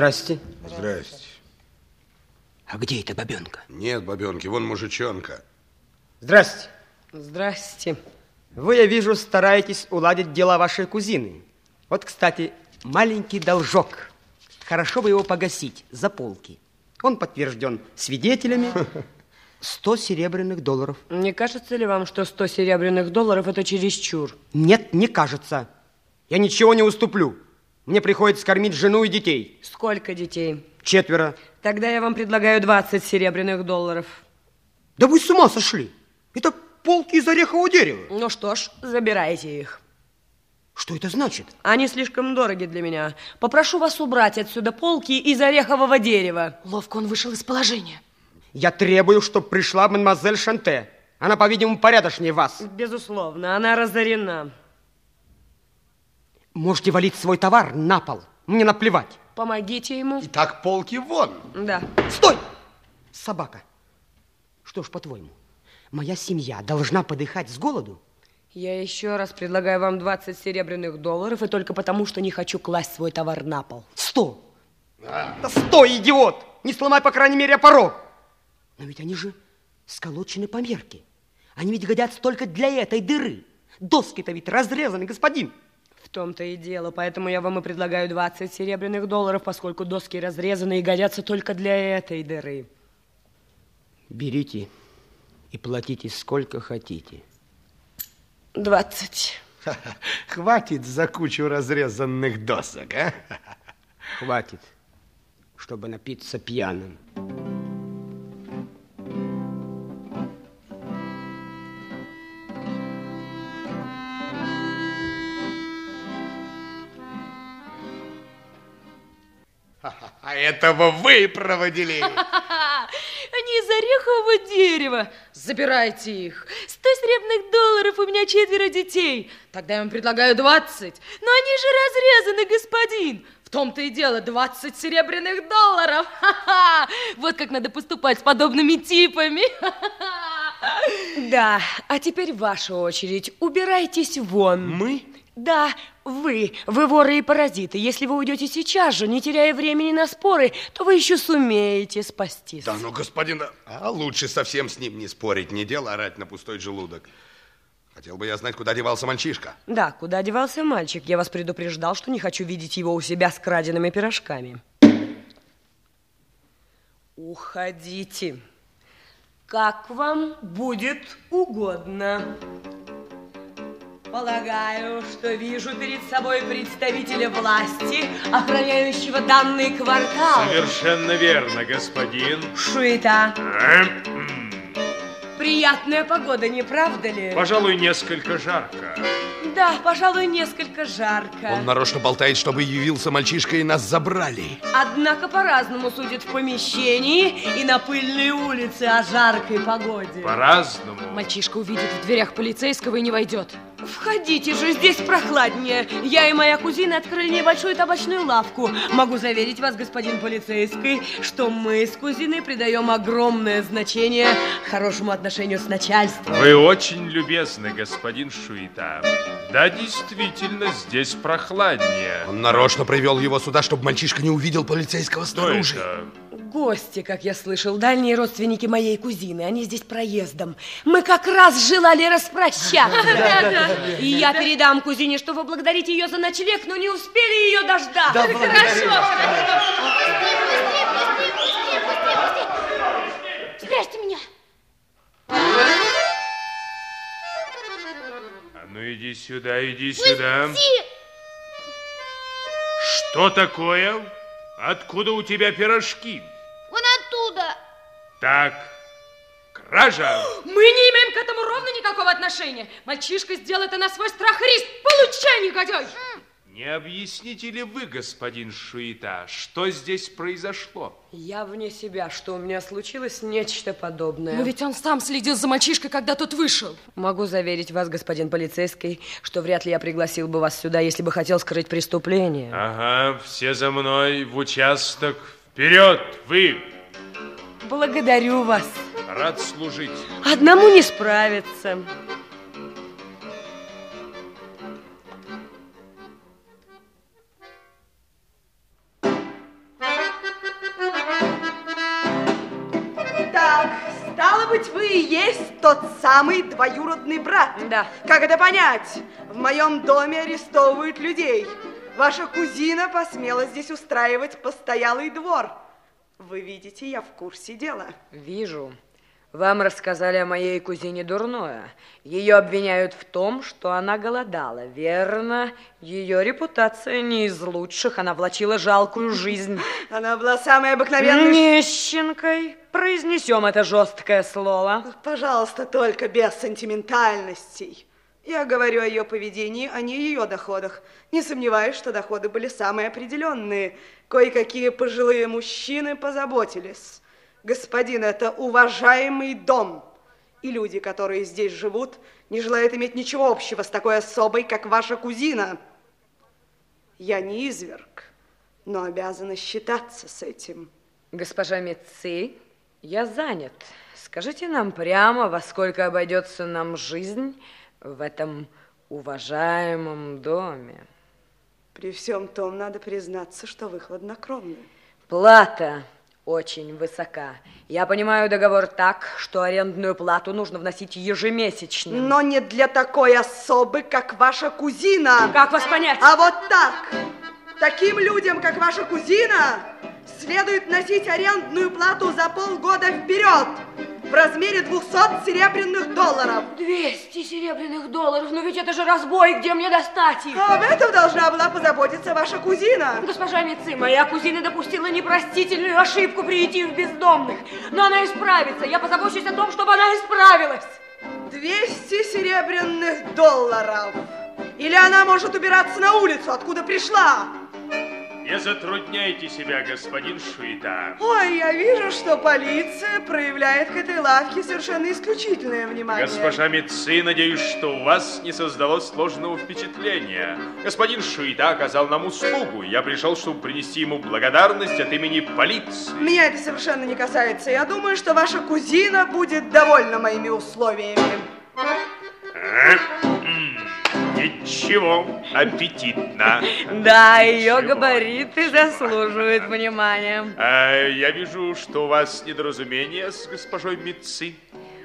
Здрасте. Здрасте. А где эта бабенка? Нет бабенки, вон мужичонка. Здрасте. Здрасте. Вы, я вижу, стараетесь уладить дела вашей кузины. Вот, кстати, маленький должок. Хорошо бы его погасить за полки. Он подтвержден свидетелями. 100 серебряных долларов. Не кажется ли вам, что 100 серебряных долларов это чересчур? Нет, не кажется. Я ничего не уступлю. Мне приходится кормить жену и детей. Сколько детей? Четверо. Тогда я вам предлагаю 20 серебряных долларов. Да вы с ума сошли. Это полки из орехового дерева. Ну что ж, забирайте их. Что это значит? Они слишком дороги для меня. Попрошу вас убрать отсюда полки из орехового дерева. Ловко он вышел из положения. Я требую, чтобы пришла мадемуазель Шанте. Она, по-видимому, порядочнее вас. Безусловно, она разорена. Можете валить свой товар на пол. Мне наплевать. Помогите ему. Итак, полки вон. Да. Стой! Собака. Что ж, по-твоему, моя семья должна подыхать с голоду? Я еще раз предлагаю вам 20 серебряных долларов, и только потому, что не хочу класть свой товар на пол. Сто! Да стой, идиот! Не сломай, по крайней мере, порог! Но ведь они же сколочены по мерке. Они ведь годятся только для этой дыры. Доски-то ведь разрезаны, господин. В том-то и дело, поэтому я вам и предлагаю 20 серебряных долларов, поскольку доски разрезаны и годятся только для этой дыры. Берите и платите сколько хотите. 20. Хватит за кучу разрезанных досок, а? Хватит, чтобы напиться пьяным. Этого вы проводили. Они из орехового дерева. Забирайте их. Сто серебряных долларов, у меня четверо детей. Тогда я вам предлагаю двадцать. Но они же разрезаны, господин. В том-то и дело, 20 серебряных долларов. Ха-ха! Вот как надо поступать с подобными типами. Да, а теперь ваша очередь. Убирайтесь вон. Мы? Да, вы. Вы воры и паразиты. Если вы уйдете сейчас же, не теряя времени на споры, то вы еще сумеете спастись. Да ну, господин, а лучше совсем с ним не спорить, не дело орать на пустой желудок. Хотел бы я знать, куда девался мальчишка. Да, куда девался мальчик? Я вас предупреждал, что не хочу видеть его у себя с краденными пирожками. Уходите. Как вам будет угодно. Полагаю, что вижу перед собой представителя власти, охраняющего данный квартал. Совершенно верно, господин. Шуета. Эм, Приятная погода, не правда ли? Пожалуй, несколько жарко. Да, пожалуй, несколько жарко. Он нарочно болтает, чтобы явился мальчишка и нас забрали. Однако по-разному судят в помещении и на пыльной улице о жаркой погоде. По-разному. Мальчишка увидит в дверях полицейского и не войдет. Входите же, здесь прохладнее. Я и моя кузина открыли небольшую табачную лавку. Могу заверить вас, господин полицейский, что мы с кузиной придаем огромное значение хорошему отношению с начальством. Вы очень любезны, господин Шуита. Да, действительно, здесь прохладнее. Он нарочно привел его сюда, чтобы мальчишка не увидел полицейского Что снаружи. это? Гости, как я слышал, дальние родственники моей кузины. Они здесь проездом. Мы как раз желали распрощаться. И я передам кузине, что вы благодарите ее за ночлег, но не успели ее дождаться. Спрячьте меня. А ну иди сюда, иди сюда. Что такое? Откуда у тебя пирожки? Так, кража. Мы не имеем к этому ровно никакого отношения. Мальчишка сделал это на свой страх и риск. Получай, негодяй. Не объясните ли вы, господин Шуита, что здесь произошло? Я вне себя, что у меня случилось нечто подобное. Но ведь он сам следил за мальчишкой, когда тот вышел. Могу заверить вас, господин полицейский, что вряд ли я пригласил бы вас сюда, если бы хотел скрыть преступление. Ага, все за мной в участок. Вперед, вы! Благодарю вас. Рад служить. Одному не справиться. Так, стало быть, вы есть тот самый двоюродный брат. Да. Как это понять? В моем доме арестовывают людей. Ваша кузина посмела здесь устраивать постоялый двор. Вы видите, я в курсе дела. Вижу. Вам рассказали о моей кузине дурное. Ее обвиняют в том, что она голодала. Верно, ее репутация не из лучших. Она влачила жалкую жизнь. Она была самой обыкновенной... Нищенкой. Произнесем это жесткое слово. Пожалуйста, только без сентиментальностей. Я говорю о ее поведении, а не ее доходах. Не сомневаюсь, что доходы были самые определенные. Кое-какие пожилые мужчины позаботились. Господин, это уважаемый дом. И люди, которые здесь живут, не желают иметь ничего общего с такой особой, как ваша кузина. Я не изверг, но обязана считаться с этим. Госпожа Митци, я занят. Скажите нам прямо, во сколько обойдется нам жизнь в этом уважаемом доме. При всем том, надо признаться, что вы хладнокровны. Плата очень высока. Я понимаю договор так, что арендную плату нужно вносить ежемесячно. Но не для такой особы, как ваша кузина. Как вас понять? А вот так. Таким людям, как ваша кузина, следует носить арендную плату за полгода вперед в размере 200 серебряных долларов. 200 серебряных долларов? Но ведь это же разбой, где мне достать их? А об этом должна была позаботиться ваша кузина. Госпожа Митци, моя кузина допустила непростительную ошибку прийти в бездомных. Но она исправится. Я позабочусь о том, чтобы она исправилась. 200 серебряных долларов. Или она может убираться на улицу, откуда пришла. Не затрудняйте себя, господин Шуита. Ой, я вижу, что полиция проявляет к этой лавке совершенно исключительное внимание. Госпожа Митци, надеюсь, что у вас не создалось сложного впечатления. Господин Шуита оказал нам услугу. Я пришел, чтобы принести ему благодарность от имени полиции. Меня это совершенно не касается. Я думаю, что ваша кузина будет довольна моими условиями. Э, м, Ничего, аппетитно. Да, ее габариты заслуживают внимания. А, я вижу, что у вас недоразумение с госпожой Митци.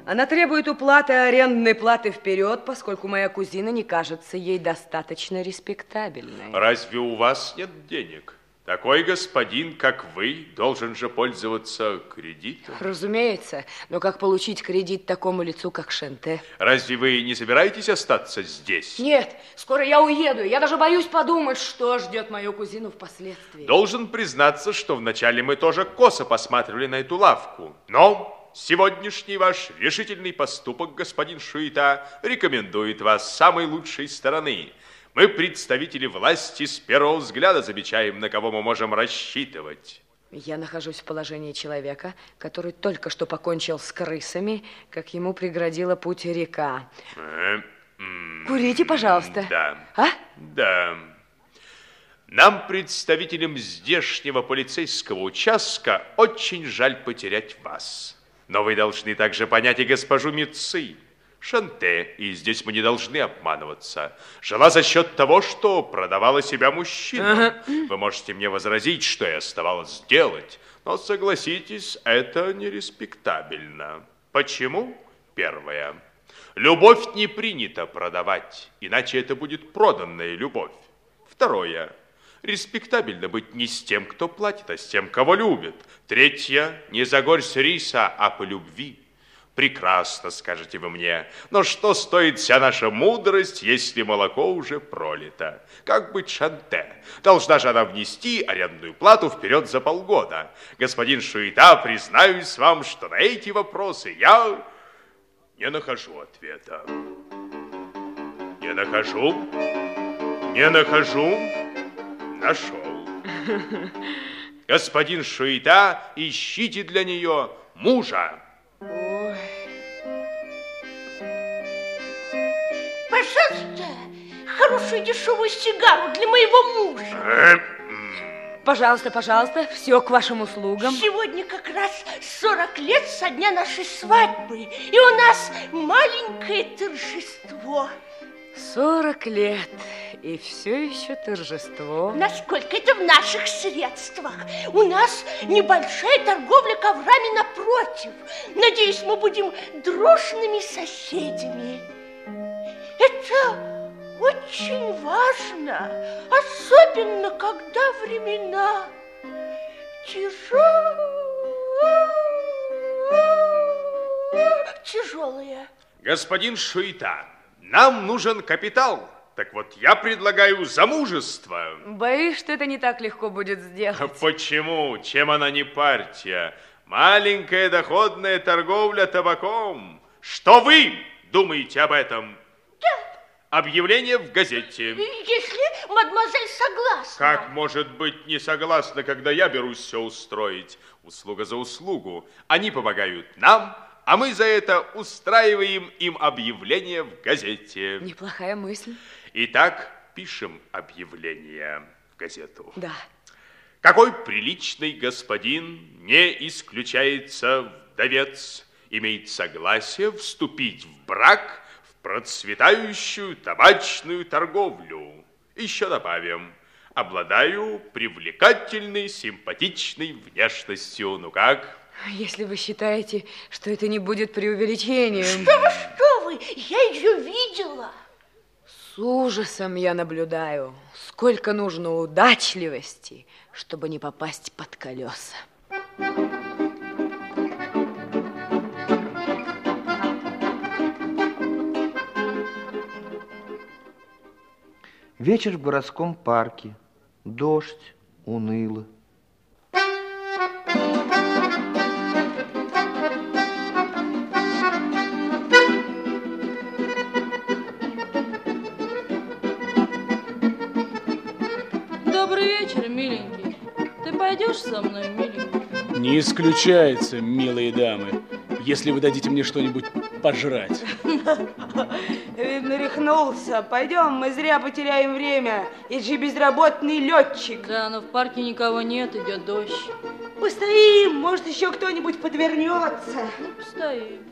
Она требует уплаты арендной платы вперед, поскольку моя кузина не кажется ей достаточно респектабельной. Разве у вас нет денег? Такой господин, как вы, должен же пользоваться кредитом. Разумеется, но как получить кредит такому лицу, как Шенте? Разве вы не собираетесь остаться здесь? Нет, скоро я уеду. Я даже боюсь подумать, что ждет мою кузину впоследствии. Должен признаться, что вначале мы тоже косо посматривали на эту лавку. Но сегодняшний ваш решительный поступок, господин Шуита, рекомендует вас с самой лучшей стороны. Мы, представители власти, с первого взгляда замечаем, на кого мы можем рассчитывать. Я нахожусь в положении человека, который только что покончил с крысами, как ему преградила путь река. Э, м, Курите, пожалуйста. Да. А? Да. Нам, представителям здешнего полицейского участка, очень жаль потерять вас. Но вы должны также понять и госпожу Митцы. Шанте, и здесь мы не должны обманываться, жила за счет того, что продавала себя мужчинам. Вы можете мне возразить, что и оставалось делать, но согласитесь, это нереспектабельно. Почему? Первое. Любовь не принято продавать, иначе это будет проданная любовь. Второе. Респектабельно быть не с тем, кто платит, а с тем, кого любит. Третье. Не за горсть риса, а по любви. Прекрасно, скажете вы мне. Но что стоит вся наша мудрость, если молоко уже пролито? Как быть Шанте? Должна же она внести арендную плату вперед за полгода. Господин Шуита, признаюсь вам, что на эти вопросы я не нахожу ответа. Не нахожу, не нахожу, нашел. Господин Шуита, ищите для нее мужа. Пожалуйста, хорошую дешевую сигару для моего мужа. Пожалуйста, пожалуйста, все к вашим услугам. Сегодня как раз 40 лет со дня нашей свадьбы, и у нас маленькое торжество. 40 лет, и все еще торжество. Насколько это в наших средствах? У нас небольшая торговля коврами на напротив. Надеюсь, мы будем дружными соседями. Это очень важно, особенно когда времена тяжелые. Господин Шуита, нам нужен капитал. Так вот, я предлагаю замужество. Боюсь, что это не так легко будет сделать. Почему? Чем она не партия? Маленькая доходная торговля табаком. Что вы думаете об этом? Объявление в газете. Если мадемуазель согласна. Как может быть не согласна, когда я берусь все устроить? Услуга за услугу. Они помогают нам, а мы за это устраиваем им объявление в газете. Неплохая мысль. Итак, пишем объявление в газету. Да. Какой приличный господин не исключается вдовец, имеет согласие вступить в брак процветающую табачную торговлю. Еще добавим, обладаю привлекательной, симпатичной внешностью. Ну как? Если вы считаете, что это не будет преувеличением... Что вы, что вы, я ее видела. С ужасом я наблюдаю, сколько нужно удачливости, чтобы не попасть под колеса. Вечер в городском парке. Дождь, уныло. Добрый вечер, миленький. Ты пойдешь со мной, миленький? Не исключается, милые дамы, если вы дадите мне что-нибудь пожрать. Видно, рехнулся. Пойдем, мы зря потеряем время. И же безработный летчик. Да, но в парке никого нет, идет дождь. Постоим, может, еще кто-нибудь подвернется. Ну, постоим.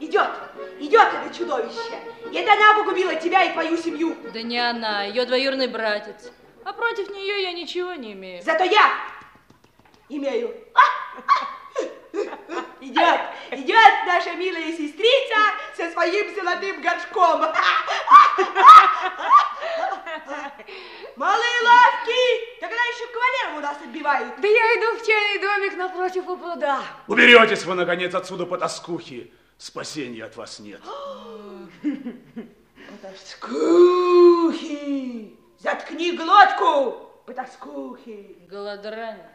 Идет, идет это чудовище. Это она погубила тебя и твою семью. Да не она, ее двоюродный братец. А против нее я ничего не имею. Зато я имею. Идет, идет наша милая сестрица со своим золотым горшком. Малые лавки, тогда еще кавалерам у нас отбивают. Да я иду в чайный домик напротив у пруда. Уберетесь вы, наконец, отсюда, потаскухи. Спасения от вас нет. Потаскухи! Заткни глотку, потаскухи! Голодранец.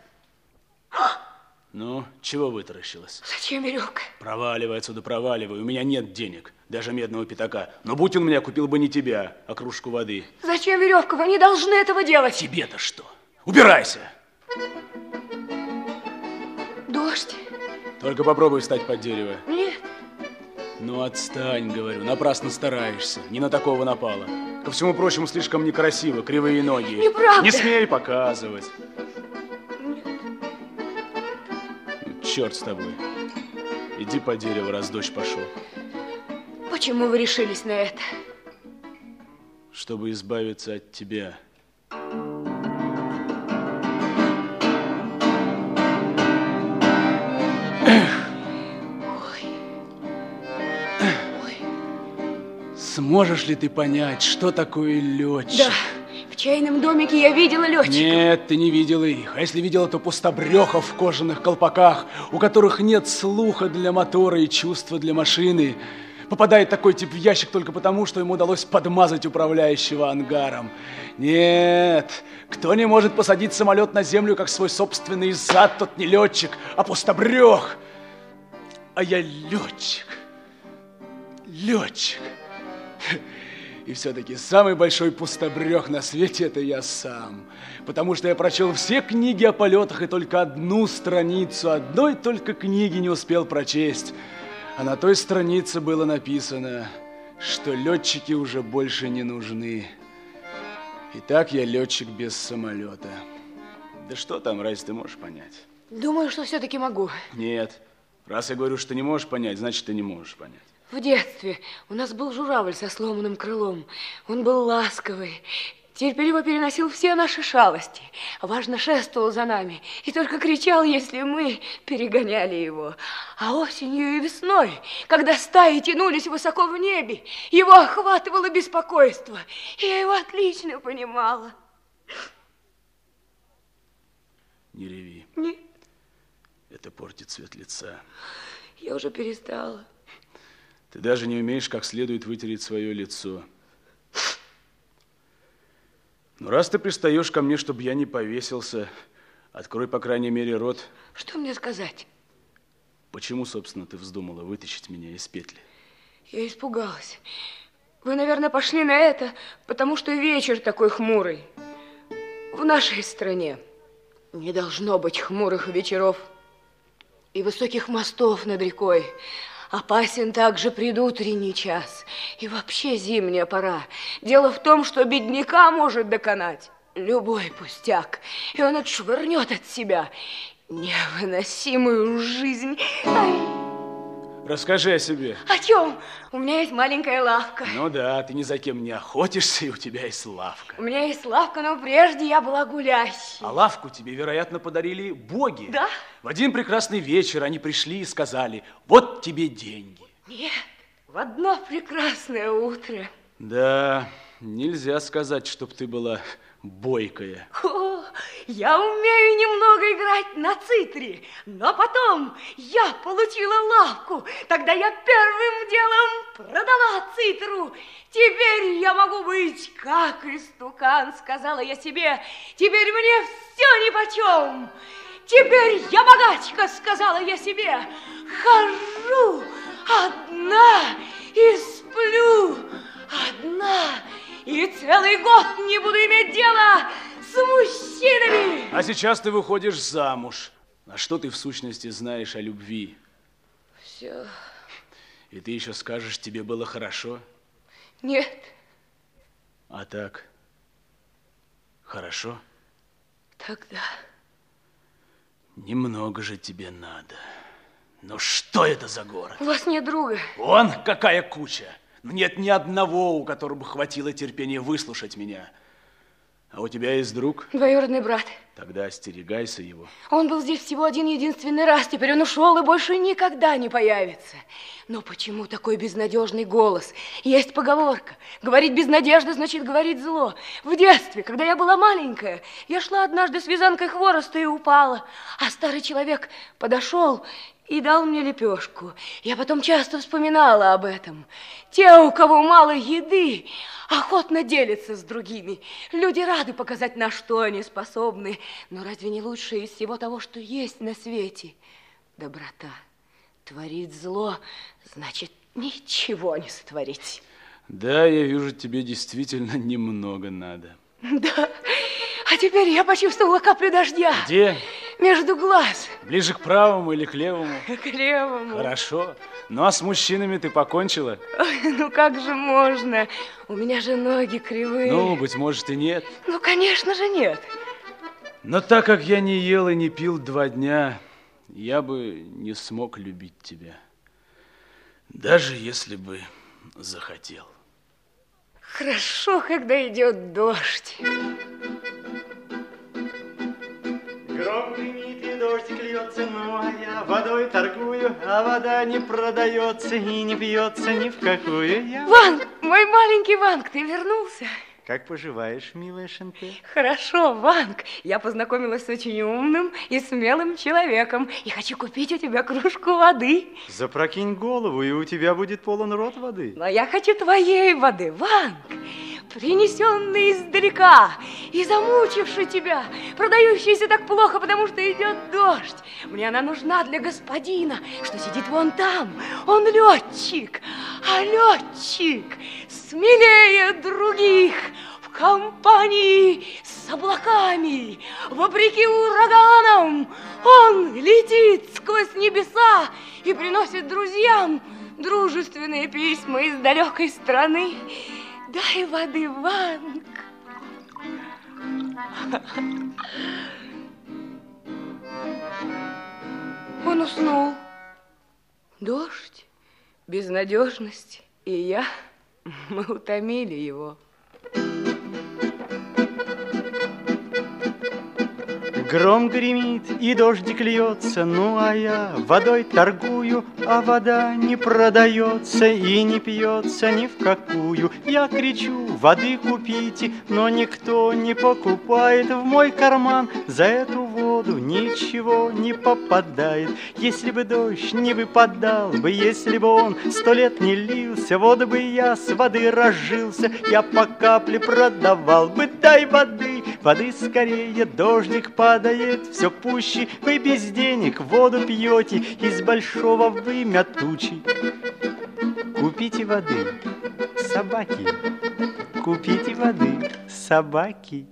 Ну, чего вытаращилась? Зачем веревка? Проваливай отсюда, проваливай. У меня нет денег, даже медного пятака. Но будь он меня, купил бы не тебя, а кружку воды. Зачем веревка? Вы не должны этого делать. Тебе-то что? Убирайся! Дождь. Только попробуй встать под дерево. Нет. Ну, отстань, говорю, напрасно стараешься. Не на такого напала. Ко всему прочему, слишком некрасиво, кривые ноги. Неправда. Не смей показывать. Черт с тобой. Иди по дереву, раз дождь пошел. Почему вы решились на это? Чтобы избавиться от тебя. Сможешь ли ты понять, что такое летчик? Да, чайном домике я видела летчиков. Нет, ты не видела их. А если видела, то пустобрехов в кожаных колпаках, у которых нет слуха для мотора и чувства для машины. Попадает такой тип в ящик только потому, что ему удалось подмазать управляющего ангаром. Нет, кто не может посадить самолет на землю, как свой собственный зад, тот не летчик, а пустобрех. А я летчик. Летчик. И все-таки самый большой пустобрех на свете это я сам. Потому что я прочел все книги о полетах и только одну страницу, одной только книги не успел прочесть. А на той странице было написано, что летчики уже больше не нужны. Итак, я летчик без самолета. Да что там, разве ты можешь понять? Думаю, что все-таки могу. Нет. Раз я говорю, что не можешь понять, значит, ты не можешь понять. В детстве у нас был журавль со сломанным крылом. Он был ласковый, терпеливо переносил все наши шалости, важно шествовал за нами и только кричал, если мы перегоняли его. А осенью и весной, когда стаи тянулись высоко в небе, его охватывало беспокойство. И я его отлично понимала. Не реви. Нет. Это портит цвет лица. Я уже перестала. Ты даже не умеешь как следует вытереть свое лицо. Ну, раз ты пристаешь ко мне, чтобы я не повесился, открой, по крайней мере, рот. Что мне сказать? Почему, собственно, ты вздумала вытащить меня из петли? Я испугалась. Вы, наверное, пошли на это, потому что вечер такой хмурый. В нашей стране не должно быть хмурых вечеров и высоких мостов над рекой. Опасен также предутренний час и вообще зимняя пора. Дело в том, что бедняка может доконать любой пустяк, и он отшвырнет от себя невыносимую жизнь. Ай! Расскажи о себе. О чем? У меня есть маленькая лавка. Ну да, ты ни за кем не охотишься, и у тебя есть лавка. У меня есть лавка, но прежде я была гулящей. А лавку тебе, вероятно, подарили боги. Да? В один прекрасный вечер они пришли и сказали, вот тебе деньги. Нет, в одно прекрасное утро. Да, нельзя сказать, чтоб ты была бойкая. О, я умею немного играть на цитре, но потом я получила лавку. Тогда я первым делом продала цитру. Теперь я могу быть как истукан, сказала я себе. Теперь мне все нипочем. Теперь я богачка, сказала я себе. Хожу одна и сплю одна. И целый год не буду иметь дела с мужчинами. А сейчас ты выходишь замуж. А что ты в сущности знаешь о любви? Все. И ты еще скажешь, тебе было хорошо? Нет. А так? Хорошо? Тогда. Немного же тебе надо. Но что это за город? У вас нет друга. Вон какая куча. Нет ни одного, у которого хватило терпения выслушать меня. А у тебя есть друг? Двоюродный брат. Тогда остерегайся его. Он был здесь всего один единственный раз, теперь он ушел и больше никогда не появится. Но почему такой безнадежный голос? Есть поговорка. Говорить без надежды значит говорить зло. В детстве, когда я была маленькая, я шла однажды с вязанкой хвороста и упала. А старый человек подошел и дал мне лепешку. Я потом часто вспоминала об этом. Те, у кого мало еды, охотно делятся с другими. Люди рады показать, на что они способны. Но разве не лучшее из всего того, что есть на свете? Доброта. Творить зло значит ничего не сотворить. Да, я вижу, тебе действительно немного надо. Да, а теперь я почувствовала каплю дождя. Где? Между глаз. Ближе к правому или к левому? К левому. Хорошо. Ну, а с мужчинами ты покончила? Ой, ну как же можно? У меня же ноги кривые. Ну, быть может, и нет. Ну, конечно же, нет. Но так как я не ел и не пил два дня, я бы не смог любить тебя. Даже если бы захотел. Хорошо, когда идет дождь. Гром гремит и дождик льется, ну а я водой торгую, а вода не продается и не пьется ни в какую. Я... Ванг, мой маленький Ванг, ты вернулся? Как поживаешь, милая Шенте? Хорошо, Ванг. Я познакомилась с очень умным и смелым человеком и хочу купить у тебя кружку воды. Запрокинь голову, и у тебя будет полон рот воды. Но я хочу твоей воды, Ванг, принесенной издалека и замучившей тебя, продающейся так плохо, потому что идет дождь. Мне она нужна для господина, что сидит вон там. Он летчик, а летчик смелее других в компании с облаками. Вопреки ураганам он летит сквозь небеса и приносит друзьям дружественные письма из далекой страны. Дай воды, Ванг. Он уснул. Дождь, безнадежность и я, мы утомили его. Гром гремит и дождик льется, ну а я водой торгую, а вода не продается и не пьется ни в какую. Я кричу, воды купите, но никто не покупает в мой карман. За эту воду ничего не попадает. Если бы дождь не выпадал бы, если бы он сто лет не лился, вот бы я с воды разжился, я по капле продавал бы, дай воды, воды скорее, дождик падает все пуще, вы без денег воду пьете, из большого вымя тучи. Купите воды, собаки, купите воды, собаки.